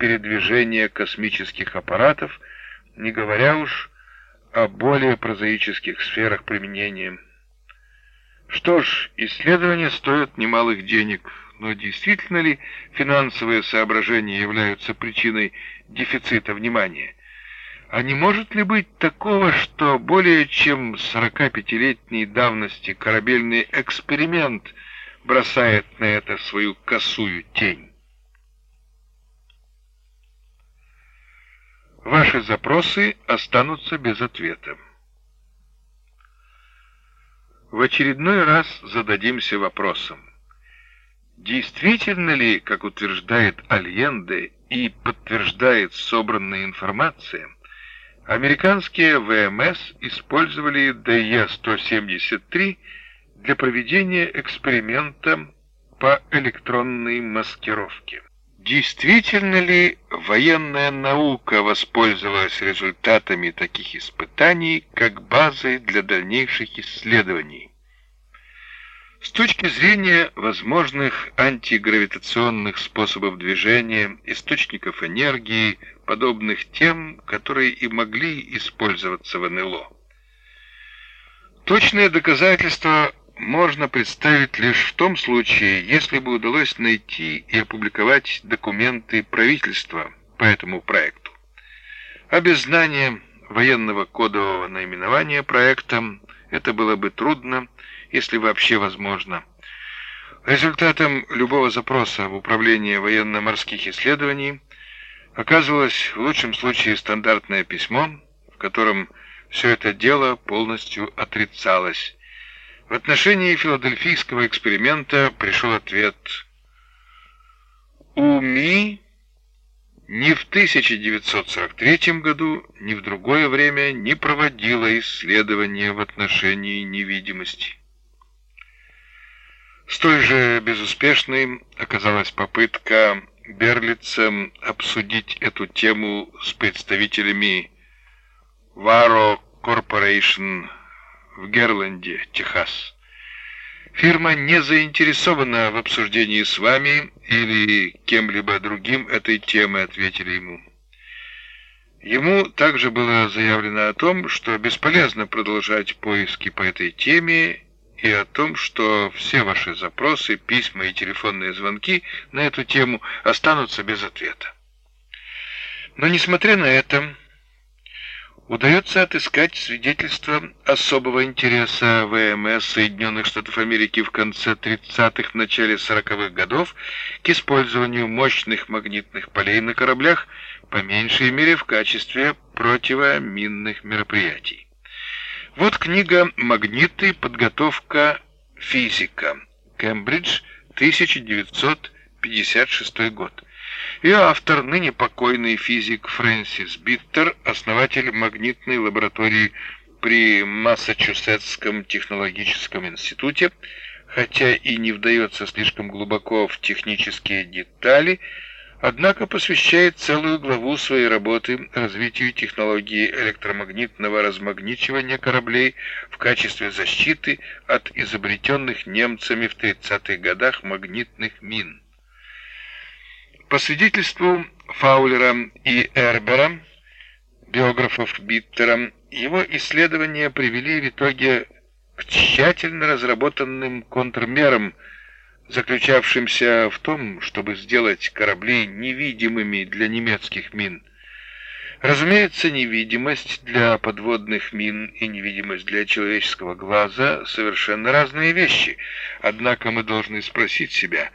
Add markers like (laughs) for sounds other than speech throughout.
передвижения космических аппаратов, не говоря уж о более прозаических сферах применения. Что ж, исследования стоят немалых денег, но действительно ли финансовые соображения являются причиной дефицита внимания? А не может ли быть такого, что более чем 45-летней давности корабельный эксперимент бросает на это свою косую тень? Ваши запросы останутся без ответа. В очередной раз зададимся вопросом. Действительно ли, как утверждает Альенде и подтверждает собранная информация, Американские ВМС использовали ДЕ-173 для проведения эксперимента по электронной маскировке. Действительно ли военная наука воспользовалась результатами таких испытаний как базой для дальнейших исследований? С точки зрения возможных антигравитационных способов движения, источников энергии, подобных тем, которые и могли использоваться в НЛО. Точное доказательство можно представить лишь в том случае, если бы удалось найти и опубликовать документы правительства по этому проекту. А без знания военного кодового наименования проекта это было бы трудно, если вообще возможно. Результатом любого запроса в Управление военно-морских исследований оказывалось в лучшем случае стандартное письмо, в котором все это дело полностью отрицалось. В отношении филадельфийского эксперимента пришел ответ «УМИ ни в 1943 году, ни в другое время не проводила исследования в отношении невидимости». Столь же безуспешной оказалась попытка Берлица обсудить эту тему с представителями Varo Corporation в Герленде, Техас. Фирма не заинтересована в обсуждении с вами или кем-либо другим этой темы, ответили ему. Ему также было заявлено о том, что бесполезно продолжать поиски по этой теме и о том, что все ваши запросы, письма и телефонные звонки на эту тему останутся без ответа. Но несмотря на это, удается отыскать свидетельство особого интереса ВМС Соединенных Штатов Америки в конце 30-х, начале 40-х годов к использованию мощных магнитных полей на кораблях, по меньшей мере в качестве противоминных мероприятий. Вот книга «Магниты. Подготовка. Физика. Кембридж. 1956 год». Ее автор, ныне покойный физик Фрэнсис Биттер, основатель магнитной лаборатории при Массачусетском технологическом институте, хотя и не вдается слишком глубоко в технические детали, однако посвящает целую главу своей работы развитию технологии электромагнитного размагничивания кораблей в качестве защиты от изобретенных немцами в 30-х годах магнитных мин. По свидетельству Фаулера и Эрбера, биографов Биттера, его исследования привели в итоге к тщательно разработанным контрмерам – заключавшимся в том, чтобы сделать корабли невидимыми для немецких мин. Разумеется, невидимость для подводных мин и невидимость для человеческого глаза совершенно разные вещи. Однако мы должны спросить себя,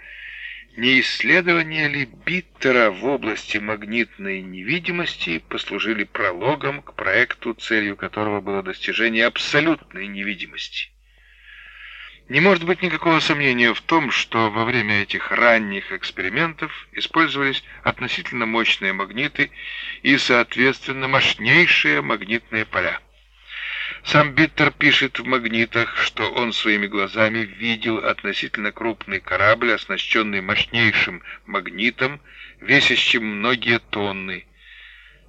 не исследования ли Биттера в области магнитной невидимости послужили прологом к проекту, целью которого было достижение абсолютной невидимости? Не может быть никакого сомнения в том, что во время этих ранних экспериментов использовались относительно мощные магниты и, соответственно, мощнейшие магнитные поля. Сам Биттер пишет в «Магнитах», что он своими глазами видел относительно крупный корабль, оснащенный мощнейшим магнитом, весящим многие тонны.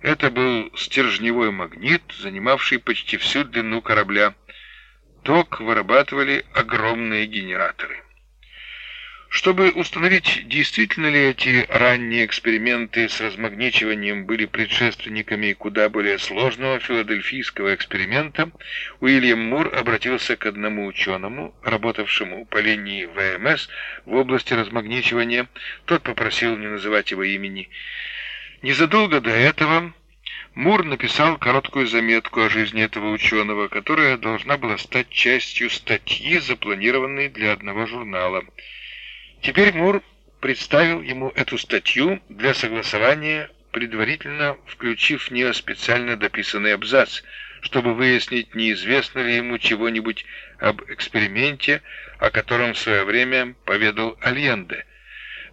Это был стержневой магнит, занимавший почти всю длину корабля, ток вырабатывали огромные генераторы. Чтобы установить, действительно ли эти ранние эксперименты с размагничиванием были предшественниками куда более сложного филадельфийского эксперимента, Уильям Мур обратился к одному ученому, работавшему по линии ВМС в области размагничивания. Тот попросил не называть его имени. Незадолго до этого Мур написал короткую заметку о жизни этого ученого, которая должна была стать частью статьи, запланированной для одного журнала – Теперь Мур представил ему эту статью для согласования, предварительно включив в нее специально дописанный абзац, чтобы выяснить, неизвестно ли ему чего-нибудь об эксперименте, о котором в свое время поведал Альенде.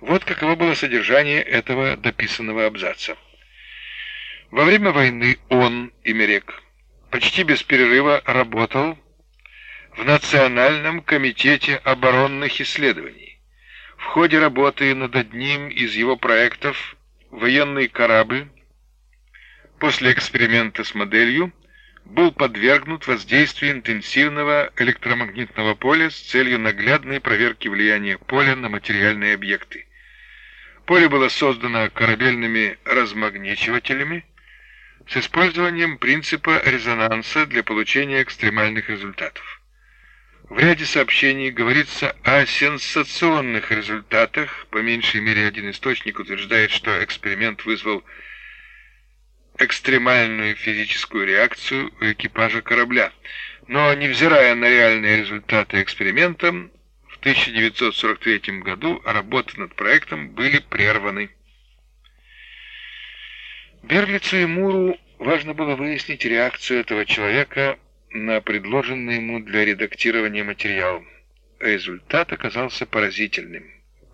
Вот каково было содержание этого дописанного абзаца. Во время войны он, Имерек, почти без перерыва работал в Национальном комитете оборонных исследований. В ходе работы над одним из его проектов военный корабль после эксперимента с моделью был подвергнут воздействию интенсивного электромагнитного поля с целью наглядной проверки влияния поля на материальные объекты. Поле было создано корабельными размагничивателями с использованием принципа резонанса для получения экстремальных результатов. В ряде сообщений говорится о сенсационных результатах. По меньшей мере один источник утверждает, что эксперимент вызвал экстремальную физическую реакцию у экипажа корабля. Но, невзирая на реальные результаты эксперимента, в 1943 году работы над проектом были прерваны. Берлицу и Муру важно было выяснить реакцию этого человека на предложенный ему для редактирования материал. Результат оказался поразительным.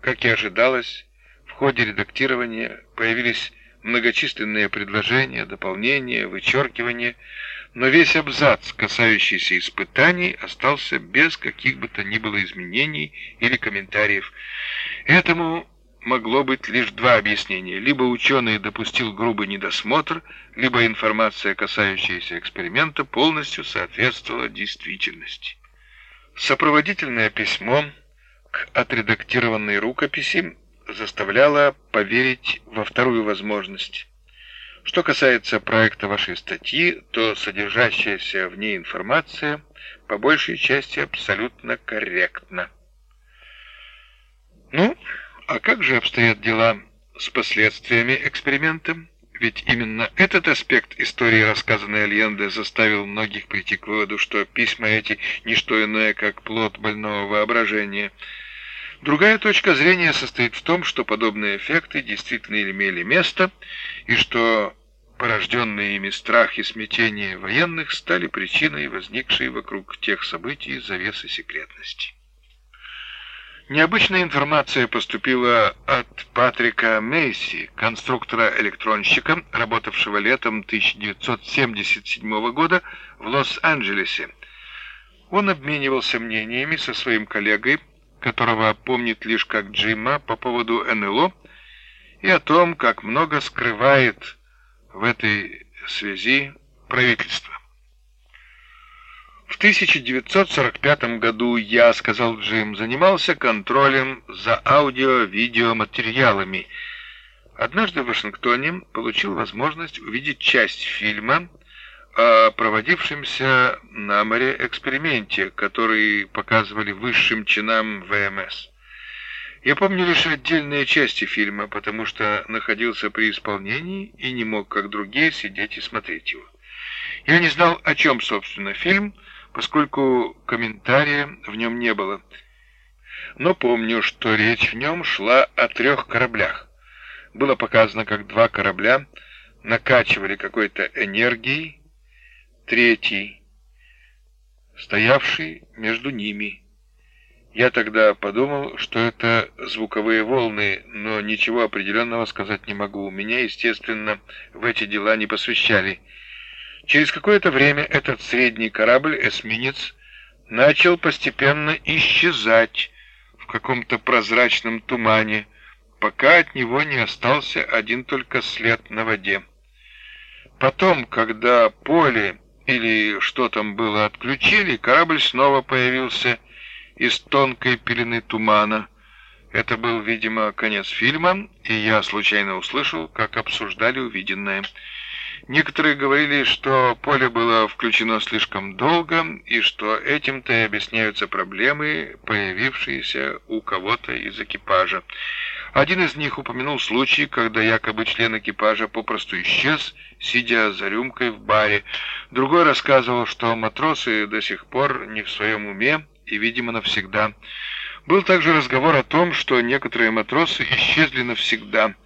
Как и ожидалось, в ходе редактирования появились многочисленные предложения, дополнения, вычеркивания, но весь абзац, касающийся испытаний, остался без каких бы то ни было изменений или комментариев. Этому могло быть лишь два объяснения. Либо ученый допустил грубый недосмотр, либо информация, касающаяся эксперимента, полностью соответствовала действительности. Сопроводительное письмо к отредактированной рукописи заставляло поверить во вторую возможность. Что касается проекта вашей статьи, то содержащаяся в ней информация по большей части абсолютно корректна. Ну, а как же обстоят дела с последствиями эксперимента? Ведь именно этот аспект истории, рассказанной Альенде, заставил многих прийти к выводу, что письма эти – не что иное, как плод больного воображения. Другая точка зрения состоит в том, что подобные эффекты действительно имели место, и что порожденные ими страх и смятение военных стали причиной возникшей вокруг тех событий завесы секретности. Необычная информация поступила от Патрика Мейси, конструктора-электронщика, работавшего летом 1977 года в Лос-Анджелесе. Он обменивался мнениями со своим коллегой, которого помнит лишь как Джима, по поводу НЛО и о том, как много скрывает в этой связи правительство. В 1945 году я, сказал Джим, занимался контролем за аудио-видеоматериалами. Однажды в Вашингтоне получил возможность увидеть часть фильма о проводившемся на море эксперименте, который показывали высшим чинам ВМС. Я помню лишь отдельные части фильма, потому что находился при исполнении и не мог, как другие, сидеть и смотреть его. Я не знал, о чем, собственно, фильм, поскольку комментария в нем не было. Но помню, что речь в нем шла о трех кораблях. Было показано, как два корабля накачивали какой-то энергией, третий, стоявший между ними. Я тогда подумал, что это звуковые волны, но ничего определенного сказать не могу. Меня, естественно, в эти дела не посвящали. Через какое-то время этот средний корабль-эсминец начал постепенно исчезать в каком-то прозрачном тумане, пока от него не остался один только след на воде. Потом, когда поле или что там было отключили, корабль снова появился из тонкой пелены тумана. Это был, видимо, конец фильма, и я случайно услышал, как обсуждали увиденное. Некоторые говорили, что поле было включено слишком долго, и что этим-то и объясняются проблемы, появившиеся у кого-то из экипажа. Один из них упомянул случай, когда якобы член экипажа попросту исчез, сидя за рюмкой в баре. Другой рассказывал, что матросы до сих пор не в своем уме и, видимо, навсегда. Был также разговор о том, что некоторые матросы (laughs) исчезли навсегда –